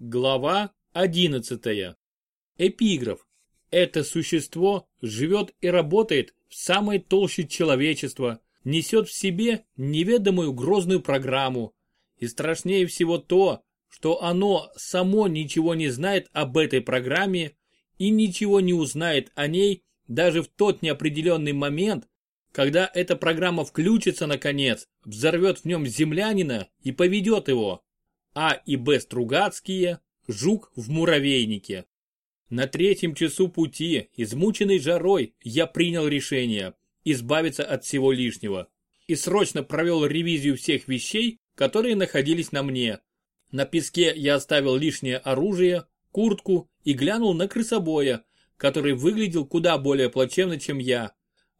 Глава 11. Эпиграф. Это существо живет и работает в самой толще человечества, несет в себе неведомую грозную программу. И страшнее всего то, что оно само ничего не знает об этой программе и ничего не узнает о ней даже в тот неопределенный момент, когда эта программа включится наконец, взорвет в нем землянина и поведет его. А и Б. Стругацкие, жук в муравейнике. На третьем часу пути, измученный жарой, я принял решение избавиться от всего лишнего и срочно провел ревизию всех вещей, которые находились на мне. На песке я оставил лишнее оружие, куртку и глянул на крысобоя, который выглядел куда более плачевно, чем я.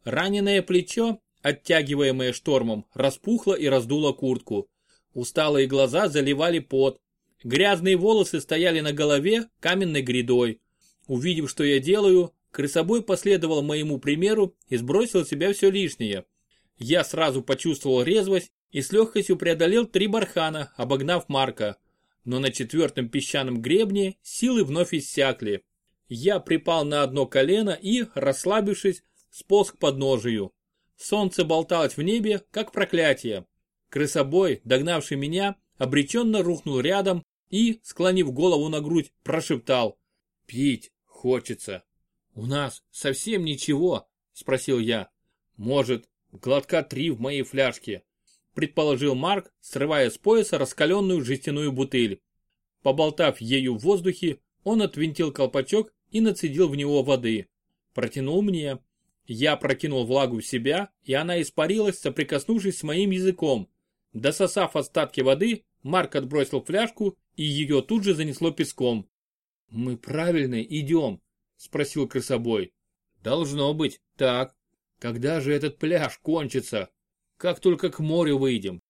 Раненое плечо, оттягиваемое штормом, распухло и раздуло куртку. Усталые глаза заливали пот. Грязные волосы стояли на голове каменной грядой. Увидев, что я делаю, крысобой последовал моему примеру и сбросил с себя все лишнее. Я сразу почувствовал резвость и с легкостью преодолел три бархана, обогнав Марка. Но на четвертом песчаном гребне силы вновь иссякли. Я припал на одно колено и, расслабившись, сполз к подножию. Солнце болталось в небе, как проклятие. Крысобой, догнавший меня, обреченно рухнул рядом и, склонив голову на грудь, прошептал. «Пить хочется». «У нас совсем ничего?» – спросил я. «Может, глотка три в моей фляжке?» – предположил Марк, срывая с пояса раскаленную жестяную бутыль. Поболтав ею в воздухе, он отвинтил колпачок и нацедил в него воды. Протянул мне. Я прокинул влагу в себя, и она испарилась, соприкоснувшись с моим языком. Дососав остатки воды, Марк отбросил фляжку, и ее тут же занесло песком. «Мы правильно идем?» – спросил крысобой. «Должно быть, так. Когда же этот пляж кончится? Как только к морю выйдем?»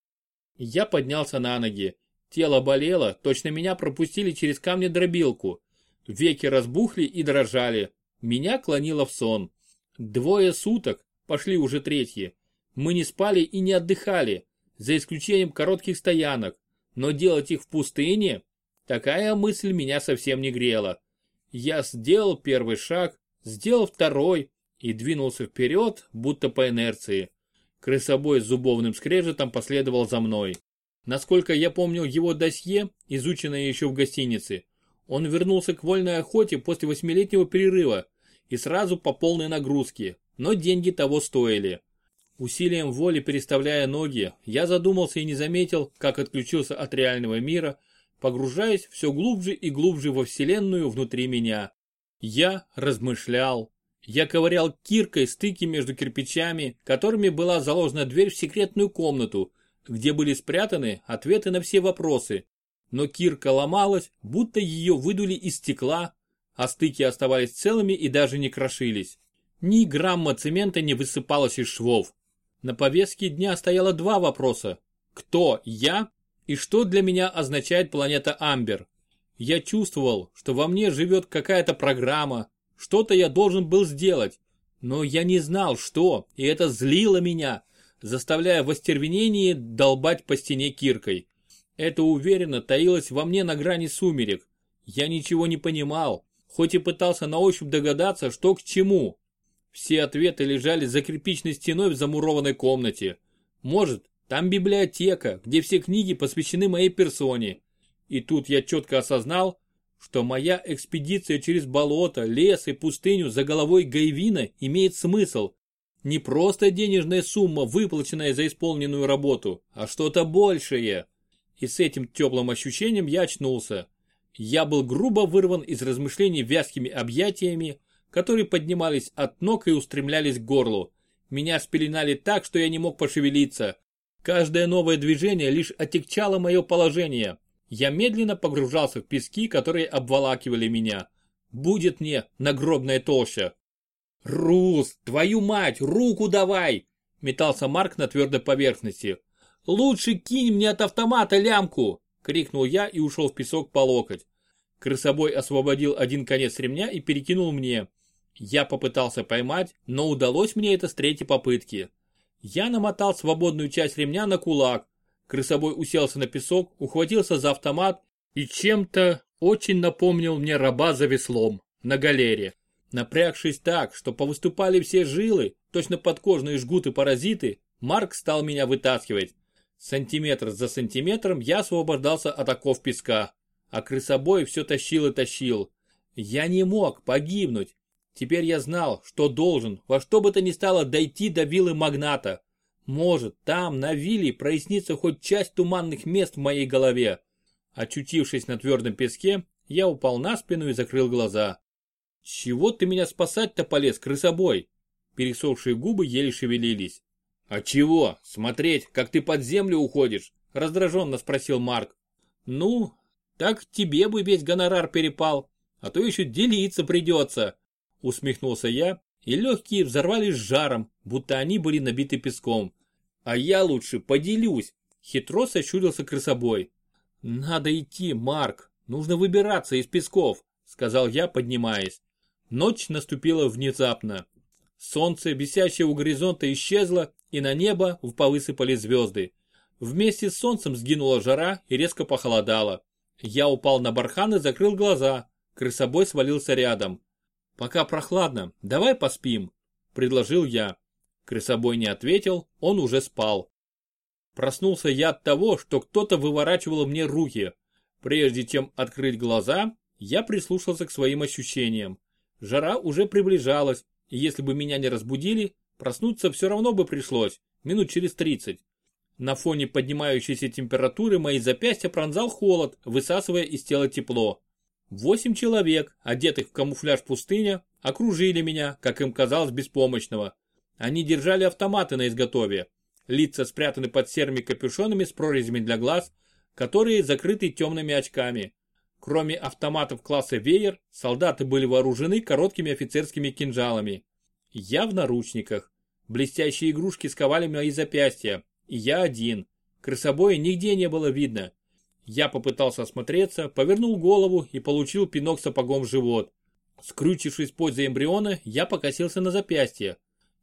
Я поднялся на ноги. Тело болело, точно меня пропустили через камни дробилку. Веки разбухли и дрожали. Меня клонило в сон. Двое суток, пошли уже третьи. Мы не спали и не отдыхали, за исключением коротких стоянок. Но делать их в пустыне? Такая мысль меня совсем не грела. Я сделал первый шаг, сделал второй и двинулся вперед, будто по инерции. Крысобой с зубовным скрежетом последовал за мной. Насколько я помнил его досье, изученное еще в гостинице, он вернулся к вольной охоте после восьмилетнего перерыва и сразу по полной нагрузке, но деньги того стоили. Усилием воли переставляя ноги, я задумался и не заметил, как отключился от реального мира, погружаясь все глубже и глубже во вселенную внутри меня. Я размышлял. Я ковырял киркой стыки между кирпичами, которыми была заложена дверь в секретную комнату, где были спрятаны ответы на все вопросы. Но кирка ломалась, будто ее выдули из стекла, а стыки оставались целыми и даже не крошились. Ни грамма цемента не высыпалось из швов. На повестке дня стояло два вопроса. Кто я и что для меня означает планета Амбер? Я чувствовал, что во мне живет какая-то программа, что-то я должен был сделать, но я не знал, что, и это злило меня, заставляя в остервенении долбать по стене киркой. Это уверенно таилось во мне на грани сумерек. Я ничего не понимал, хоть и пытался на ощупь догадаться, что к чему. Все ответы лежали за кирпичной стеной в замурованной комнате. Может, там библиотека, где все книги посвящены моей персоне. И тут я четко осознал, что моя экспедиция через болото, лес и пустыню за головой Гайвина имеет смысл. Не просто денежная сумма, выплаченная за исполненную работу, а что-то большее. И с этим теплым ощущением я очнулся. Я был грубо вырван из размышлений вязкими объятиями, которые поднимались от ног и устремлялись к горлу. Меня спеленали так, что я не мог пошевелиться. Каждое новое движение лишь отягчало мое положение. Я медленно погружался в пески, которые обволакивали меня. Будет мне нагробная толща. «Рус, твою мать, руку давай!» Метался Марк на твердой поверхности. «Лучше кинь мне от автомата лямку!» Крикнул я и ушел в песок по локоть. Крысобой освободил один конец ремня и перекинул мне. Я попытался поймать, но удалось мне это с третьей попытки. Я намотал свободную часть ремня на кулак. Крысобой уселся на песок, ухватился за автомат и чем-то, очень напомнил мне раба за веслом на галере. Напрягшись так, что повыступали все жилы, точно подкожные жгуты-паразиты, Марк стал меня вытаскивать. Сантиметр за сантиметром я освобождался от оков песка, а крысобой все тащил и тащил. Я не мог погибнуть. Теперь я знал, что должен, во что бы то ни стало дойти до виллы магната. Может, там, на вилле, прояснится хоть часть туманных мест в моей голове. Очутившись на твердом песке, я упал на спину и закрыл глаза. «Чего ты меня спасать-то полез, крысобой?» Пересохшие губы еле шевелились. «А чего? Смотреть, как ты под землю уходишь?» Раздраженно спросил Марк. «Ну, так тебе бы весь гонорар перепал, а то еще делиться придется!» Усмехнулся я, и легкие взорвались жаром, будто они были набиты песком. А я лучше поделюсь. Хитро сощурился крысобой. Надо идти, Марк. Нужно выбираться из песков, сказал я, поднимаясь. Ночь наступила внезапно. Солнце, висящее у горизонта, исчезло, и на небо повысыпали звезды. Вместе с солнцем сгинула жара и резко похолодало. Я упал на бархан и закрыл глаза. Крысобой свалился рядом. «Пока прохладно, давай поспим», – предложил я. Крысобой не ответил, он уже спал. Проснулся я от того, что кто-то выворачивал мне руки. Прежде чем открыть глаза, я прислушался к своим ощущениям. Жара уже приближалась, и если бы меня не разбудили, проснуться все равно бы пришлось, минут через 30. На фоне поднимающейся температуры мои запястья пронзал холод, высасывая из тела тепло. Восемь человек, одетых в камуфляж пустыня, окружили меня, как им казалось, беспомощного. Они держали автоматы на изготове. Лица спрятаны под серыми капюшонами с прорезями для глаз, которые закрыты темными очками. Кроме автоматов класса «Веер», солдаты были вооружены короткими офицерскими кинжалами. Я в наручниках. Блестящие игрушки сковали мои запястья. И я один. Крысобоя нигде не было видно. Я попытался осмотреться, повернул голову и получил пинок сапогом в живот. Скрючившись позой эмбриона, я покосился на запястье.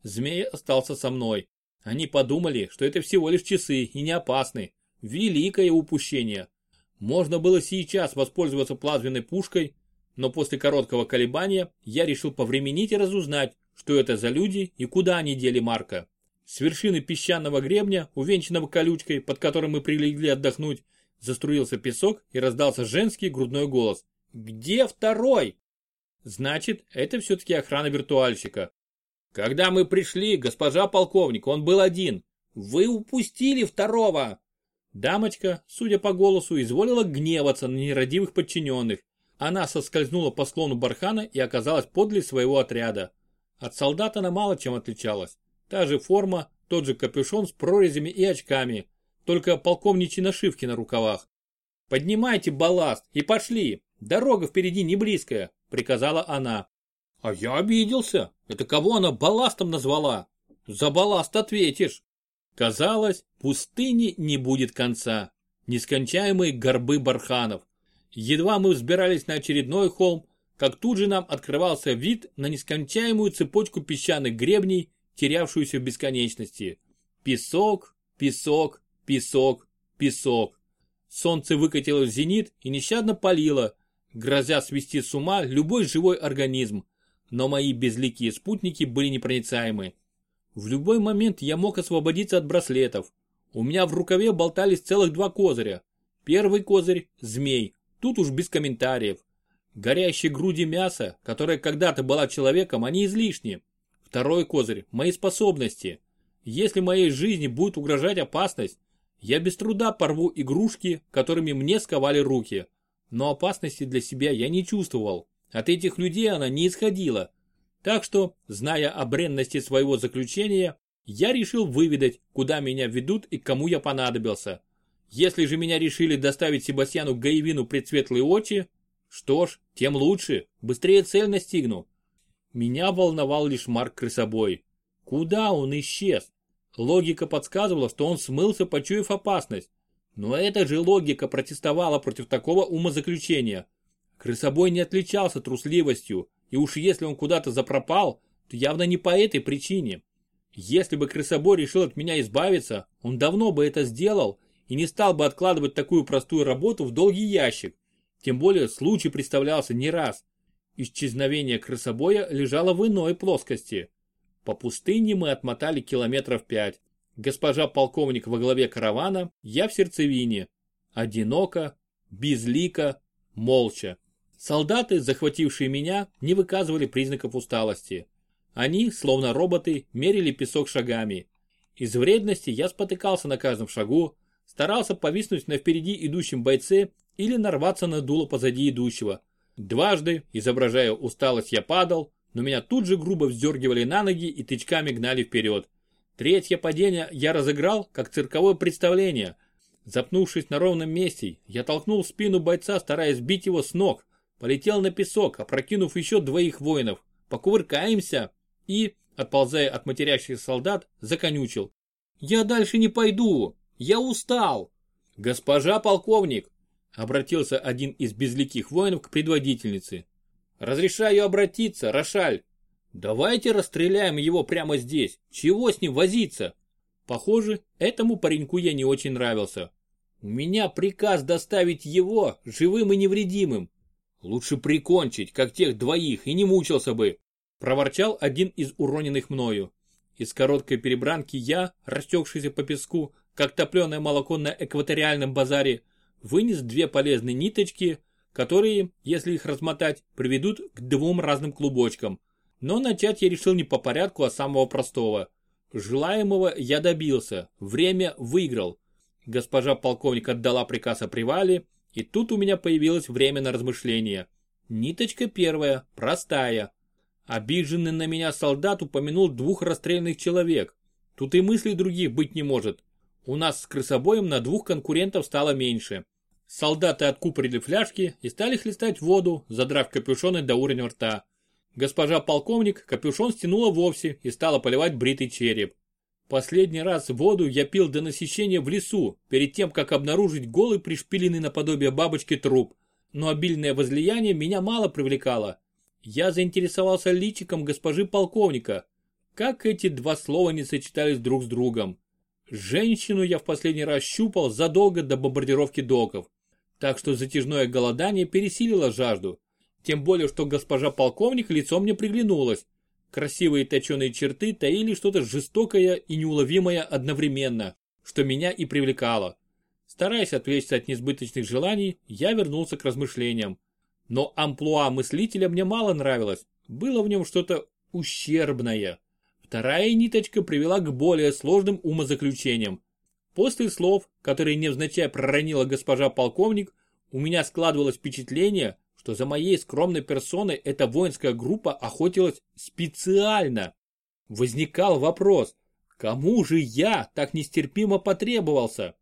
Змей остался со мной. Они подумали, что это всего лишь часы и не опасны. Великое упущение. Можно было сейчас воспользоваться плазменной пушкой, но после короткого колебания я решил повременить и разузнать, что это за люди и куда они дели Марка. С вершины песчаного гребня, увенчанного колючкой, под которым мы прилегли отдохнуть, заструился песок и раздался женский грудной голос. «Где второй?» Значит, это все-таки охрана виртуальщика. Когда мы пришли, госпожа полковник, он был один. Вы упустили второго. Дамочка, судя по голосу, изволила гневаться на нерадивых подчиненных. Она соскользнула по склону бархана и оказалась подле своего отряда. От солдата она мало чем отличалась. Та же форма, тот же капюшон с прорезями и очками, только полковничьи нашивки на рукавах. «Поднимайте балласт и пошли, дорога впереди не близкая», приказала она. А я обиделся. Это кого она балластом назвала? За балласт ответишь. Казалось, пустыни не будет конца. Нескончаемые горбы барханов. Едва мы взбирались на очередной холм, как тут же нам открывался вид на нескончаемую цепочку песчаных гребней, терявшуюся в бесконечности. Песок, песок, песок, песок. Солнце выкатило в зенит и нещадно палило, грозя свести с ума любой живой организм но мои безликие спутники были непроницаемы. В любой момент я мог освободиться от браслетов. У меня в рукаве болтались целых два козыря. Первый козырь – змей, тут уж без комментариев. Горящие груди мяса, которая когда-то была человеком, они излишни. Второй козырь – мои способности. Если моей жизни будет угрожать опасность, я без труда порву игрушки, которыми мне сковали руки. Но опасности для себя я не чувствовал. От этих людей она не исходила. Так что, зная о бренности своего заключения, я решил выведать, куда меня ведут и кому я понадобился. Если же меня решили доставить Себастьяну Гаевину предсветлые очи, что ж, тем лучше, быстрее цель настигну. Меня волновал лишь Марк Крысобой. Куда он исчез? Логика подсказывала, что он смылся, почуяв опасность. Но эта же логика протестовала против такого умозаключения. Крысобой не отличался трусливостью, и уж если он куда-то запропал, то явно не по этой причине. Если бы крысобой решил от меня избавиться, он давно бы это сделал и не стал бы откладывать такую простую работу в долгий ящик. Тем более случай представлялся не раз. Исчезновение крысобоя лежало в иной плоскости. По пустыне мы отмотали километров пять. Госпожа полковник во главе каравана, я в сердцевине. Одиноко, безлико, молча. Солдаты, захватившие меня, не выказывали признаков усталости. Они, словно роботы, мерили песок шагами. Из вредности я спотыкался на каждом шагу, старался повиснуть на впереди идущем бойце или нарваться на дуло позади идущего. Дважды, изображая усталость, я падал, но меня тут же грубо вздергивали на ноги и тычками гнали вперед. Третье падение я разыграл, как цирковое представление. Запнувшись на ровном месте, я толкнул спину бойца, стараясь сбить его с ног. Полетел на песок, опрокинув еще двоих воинов. Покувыркаемся. И, отползая от матерящих солдат, законючил. «Я дальше не пойду! Я устал!» «Госпожа полковник!» Обратился один из безликих воинов к предводительнице. «Разрешаю обратиться, Рошаль!» «Давайте расстреляем его прямо здесь! Чего с ним возиться?» Похоже, этому пареньку я не очень нравился. «У меня приказ доставить его живым и невредимым. Лучше прикончить, как тех двоих, и не мучился бы!» Проворчал один из уроненных мною. Из короткой перебранки я, растекшийся по песку, как топленое молоко на экваториальном базаре, вынес две полезные ниточки, которые, если их размотать, приведут к двум разным клубочкам. Но начать я решил не по порядку, а самого простого. Желаемого я добился, время выиграл. Госпожа полковник отдала приказ о привале, и тут у меня появилось время на размышления. Ниточка первая, простая. Обиженный на меня солдат упомянул двух расстрельных человек. Тут и мыслей других быть не может. У нас с крысобоем на двух конкурентов стало меньше. Солдаты откупорили фляжки и стали хлестать воду, задрав капюшоны до уровня рта. Госпожа полковник капюшон стянула вовсе и стала поливать бритый череп. Последний раз воду я пил до насыщения в лесу, перед тем, как обнаружить голый пришпиленный наподобие бабочки труп. Но обильное возлияние меня мало привлекало. Я заинтересовался личиком госпожи полковника. Как эти два слова не сочетались друг с другом. Женщину я в последний раз щупал задолго до бомбардировки доков. Так что затяжное голодание пересилило жажду. Тем более, что госпожа полковник лицом мне приглянулась. Красивые точеные черты таили что-то жестокое и неуловимое одновременно, что меня и привлекало. Стараясь отвлечься от несбыточных желаний, я вернулся к размышлениям. Но амплуа мыслителя мне мало нравилось, было в нем что-то ущербное. Вторая ниточка привела к более сложным умозаключениям. После слов, которые невзначай проронила госпожа полковник, у меня складывалось впечатление, что за моей скромной персоной эта воинская группа охотилась специально. Возникал вопрос, кому же я так нестерпимо потребовался?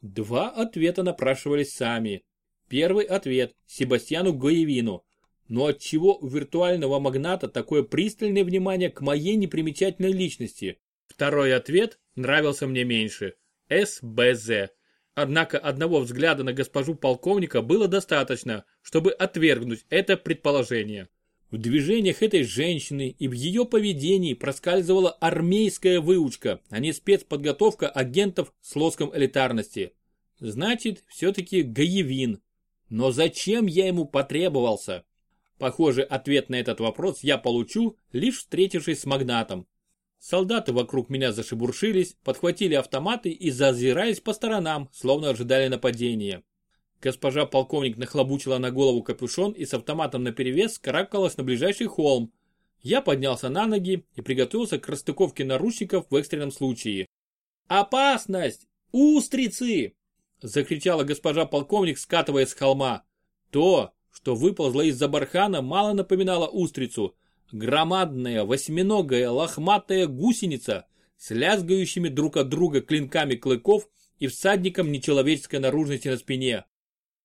Два ответа напрашивались сами. Первый ответ – Себастьяну Гоевину. Но отчего у виртуального магната такое пристальное внимание к моей непримечательной личности? Второй ответ нравился мне меньше. СБЗ. Однако одного взгляда на госпожу полковника было достаточно, чтобы отвергнуть это предположение. В движениях этой женщины и в ее поведении проскальзывала армейская выучка, а не спецподготовка агентов с лоском элитарности. Значит, все-таки Гаевин. Но зачем я ему потребовался? Похоже, ответ на этот вопрос я получу, лишь встретившись с магнатом. Солдаты вокруг меня зашебуршились, подхватили автоматы и зазирались по сторонам, словно ожидали нападения. Госпожа полковник нахлобучила на голову капюшон и с автоматом наперевес карабкалась на ближайший холм. Я поднялся на ноги и приготовился к расстыковке наручников в экстренном случае. «Опасность! Устрицы!» Закричала госпожа полковник, скатываясь с холма. То, что выползло из-за бархана, мало напоминало устрицу, Громадная, восьминогая, лохматая гусеница с лязгающими друг от друга клинками клыков и всадником нечеловеческой наружности на спине.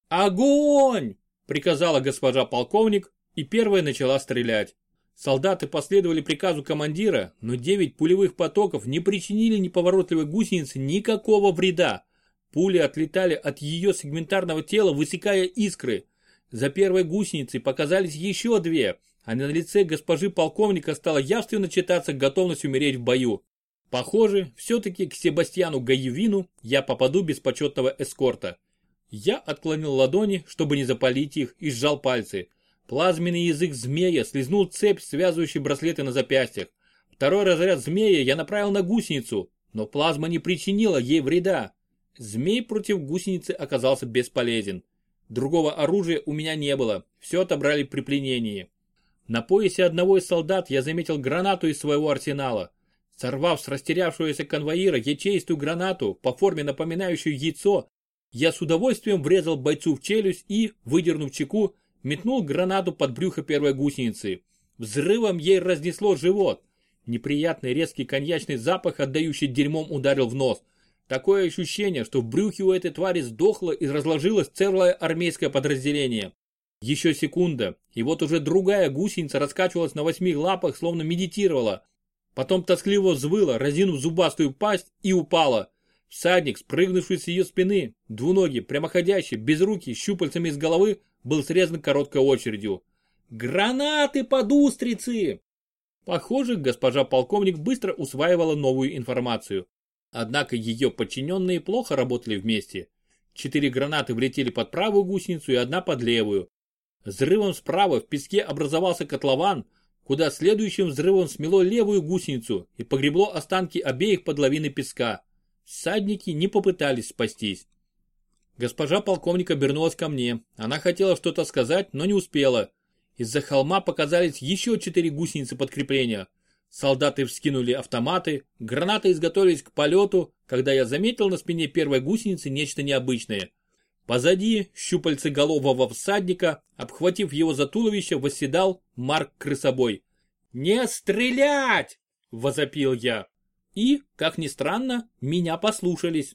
«Огонь!» – приказала госпожа полковник и первая начала стрелять. Солдаты последовали приказу командира, но девять пулевых потоков не причинили неповоротливой гусенице никакого вреда. Пули отлетали от ее сегментарного тела, высекая искры. За первой гусеницей показались еще две, а на лице госпожи полковника стало явственно читаться готовность умереть в бою. Похоже, все-таки к Себастьяну Гаевину я попаду без почетного эскорта. Я отклонил ладони, чтобы не запалить их, и сжал пальцы. Плазменный язык змея слезнул цепь, связывающую браслеты на запястьях. Второй разряд змея я направил на гусеницу, но плазма не причинила ей вреда. Змей против гусеницы оказался бесполезен. Другого оружия у меня не было, все отобрали при пленении. На поясе одного из солдат я заметил гранату из своего арсенала. Сорвав с растерявшегося конвоира ячеистую гранату, по форме напоминающую яйцо, я с удовольствием врезал бойцу в челюсть и, выдернув чеку, метнул гранату под брюхо первой гусеницы. Взрывом ей разнесло живот. Неприятный резкий коньячный запах, отдающий дерьмом, ударил в нос. Такое ощущение, что в брюхе у этой твари сдохло и разложилось целое армейское подразделение. Еще секунда, и вот уже другая гусеница раскачивалась на восьми лапах, словно медитировала. Потом тоскливо взвыла, разинув зубастую пасть, и упала. Всадник, спрыгнувший с ее спины, двуногий, прямоходящий, без руки, щупальцами из головы, был срезан короткой очередью. «Гранаты под устрицы!» Похоже, госпожа полковник быстро усваивала новую информацию. Однако ее подчиненные плохо работали вместе. Четыре гранаты влетели под правую гусеницу и одна под левую. Взрывом справа в песке образовался котлован, куда следующим взрывом смело левую гусеницу и погребло останки обеих под лавиной песка. Всадники не попытались спастись. Госпожа полковник обернулась ко мне. Она хотела что-то сказать, но не успела. Из-за холма показались еще четыре гусеницы подкрепления. Солдаты вскинули автоматы, гранаты изготовились к полету, когда я заметил на спине первой гусеницы нечто необычное. Позади щупальцеголового всадника, обхватив его за туловище, восседал Марк Крысобой. «Не стрелять!» – возопил я. И, как ни странно, меня послушались.